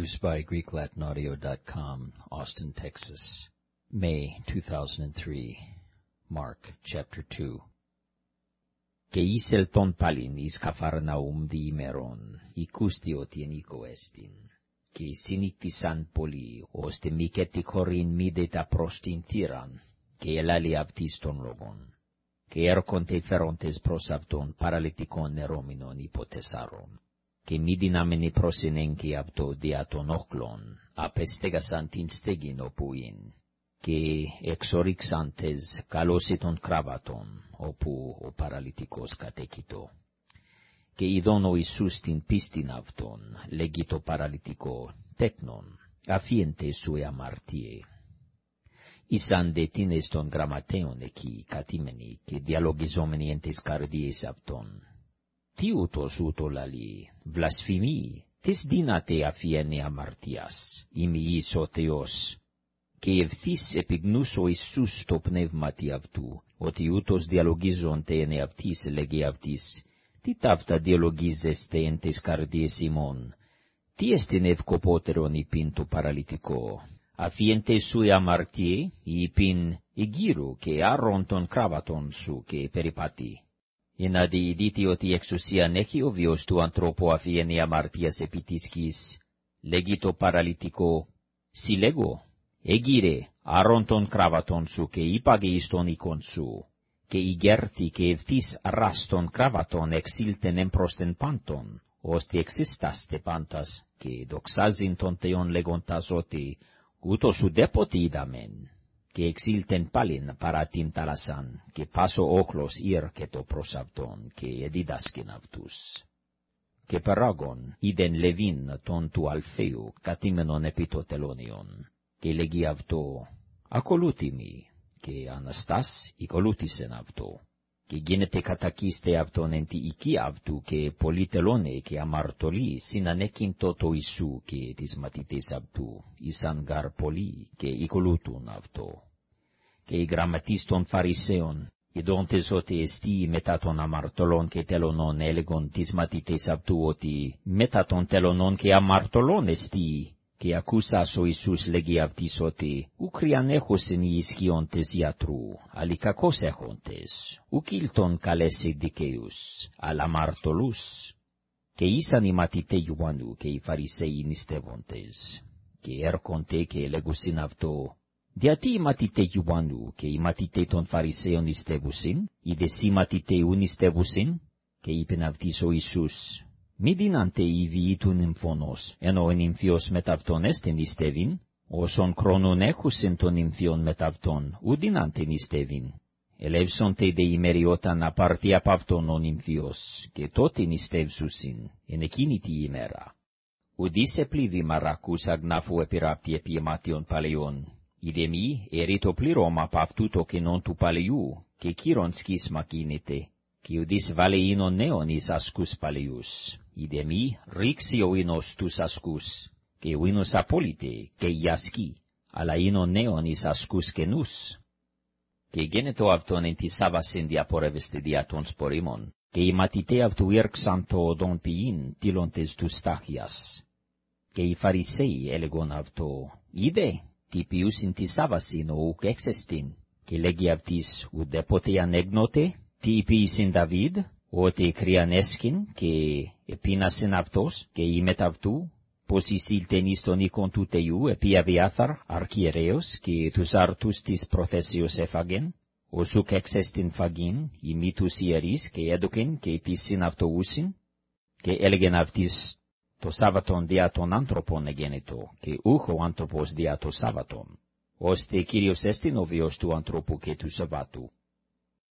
Produced by GreekLatinAudio.com, Austin, Texas. May 2003. Mark chapter 2. Και ήσελτον πάλιν εις Καφαρναούμ διημερών, οικούστη ότι ενίκο έστιν. Και συνήκτησαν πολλοί, ώστε μη κατηγορήν μίδετα προς την θύραν, και ελάλη αυτής των λόγων. Και έρχονται φέροντες προς αυτόν παραλυτικών νερόμινων υποτεσάρων και μη δυνάμενοι προσυνέγγι αυτό δια των όχλων, απέστεγασαν την στέγην όπου είναι, και εξορίξαντες καλώσει των κράβατων, όπου ο παραλυτικός κατέκειτο. Και ειδών ο Ιησούς την πίστην αυτον, λέγει το παραλυτικό, τέκνον, αφίεντε σου η αμαρτίε. Ήσαν δε τίνες των γραμματέων εκεί κατήμενοι και διαλογιζόμενοι εν τες καρδιές αυτών, τι ούτως ούτω λαλεί, βλασφημί, τις δύναται αφιένει αμαρτίας, ημιής ο Θεός. Και ευθύς επιγνούς ο Ιησούς το πνεύματι αυτού, ότι ούτως διαλογίζονται εν αυτής λέγει αυτής, τι ταύτα διαλογίζεστε εν τες καρδιές ημών, τι εστιν ευκοπότερον υπήν το παραλυτικό, αφιέντε σου η αμαρτίε, υπήν εγύρου και άρρον των κράβατων σου και περιπατεί να διειδίτη ότι εξουσίαν έχει ο βιος του ανθρώπου αφιένει αμαρτίας επί της γης. Λέγει το παραλυτικό, συλλέγω, έγιρε άρον των κράβατων σου και είπαγε εις τον οίκον σου, και ηγέρθη και ευθύς αράς των κράβατων εξήλτεν εμπρός τεν πάντων, ώστε εξίσταστε πάντας, και δοξάζειν τον Θεόν λέγοντας ότι, ούτως ουδέποτε είδαμεν και εξήλτεν πάλιν παρά την ταλασσάν, και πάσο όχλος ήρκετο προς αυτόν, και εδίδασκεν αυτούς. Και παράγον είδεν Λεβίν τον του Αλφαίου, κατήμενον επί το τελώνιον, και λέγει αυτό, ακολούθη μη, και Αναστάς οικολούθησεν αυτό. Και γίνεται κατακίστε αυτον εν τη οική αυτού, και πολλοί τελώνε και αμαρτωλοί συνανέκειν το το Ιησού και τις μαθητές αυτού, ήσαν γαρ πολλοί και οικολούθουν αυτό. Και οι γραμματείς των Φαρισαίων, ειδώντες ότι εστί μετά των αμαρτωλών και τελωνών έλεγον τις μαθητές αυτού ότι μετά των τελωνών και αμαρτωλών εστί, και ακούσας ο Ιησούς λέγει αυτής ότι ουκριαν έχωσεν οι ισχύοντες ιατρού, αλλοι κακώς έχοντες, ουκ ήλτον καλέσει δικαίους, αλλά αμαρτωλούς. Και ήσαν οι μαθητέ Ιωάννου και οι Φαρισαίοι νηστεύοντες, και έρχονται και λέγουσιν αυτό, διατί οι μαθητέ Ιωάννου και οι μαθητέ των Φαρισαίων νηστεύουσιν, οι δε σοι μαθητέ ου νηστεύουσιν, και είπεν αυτής ο Ιησούς, μη δίναντε οι βιήτουν εμφωνός, ενώ ο νυμφιος μετ' αυτόν έστεν νηστεύειν, όσον χρόνον έχουσεν τον νυμφιον μετ' αυτόν, ου δίναντε νηστεύειν. Ελεύσονται δε ημέρη όταν απάρθει απ' αυτόν ο νυμφιος, και τότε νηστεύσουσιν, εν εκείνη τη ημέρα. Ουδίσε πλήβη μαρακούς αγνάφου επιράπτει επί αιμάτιον παλαιών, είδε μη ερήτω πλήρωμα απ' αυτού το κενόν του παλαιού, και κύρον σκίσμα κίνητε, και ουδείς βάλε ίνον νέον εις ασκούς παλαιούς είδε μη ρίξει ο ίνος τους ασκούς, και ο ίνος απόλυτε και η ασκή, αλλά ίνον νέον εις ασκούς καινούς. Και γένετο αυτόν εν τη Σάββασιν διαπορεύεστε δια των σπορήμων, και οι μαθητέ αυτού ήρξαν το οδόν ποιήν τίλοντες του στάχιας. Και οι Φαρισαίοι έλεγον αυτό, είδε, τι ποιούσιν τη Σάββασιν ο ουκ έξεστην, και λέγει αυτής ουδέποτε ανέγνοτε, τι ποιήσιν Δαβίδ, ότι κρυανέσκην και επίνασεν αυτός και ημετ αυτού, πως εισήλτεν εις τον οίκον του Θεού επί Αβιάθαρ αρχιερέως και τους αρτούς της προθέσεως έφαγεν, οσουκ εξέστην φαγήν ημί τους ιερείς και έδωκεν και επίσην αυτοούσιν, και έλεγεν αυτής το Σάββατον δια των άνθρωπων εγένετο, και ούχ ο άνθρωπος δια το Σάββατον, ώστε Κύριος έστειν ο βίος του ανθρώπου και του Σαββάτου.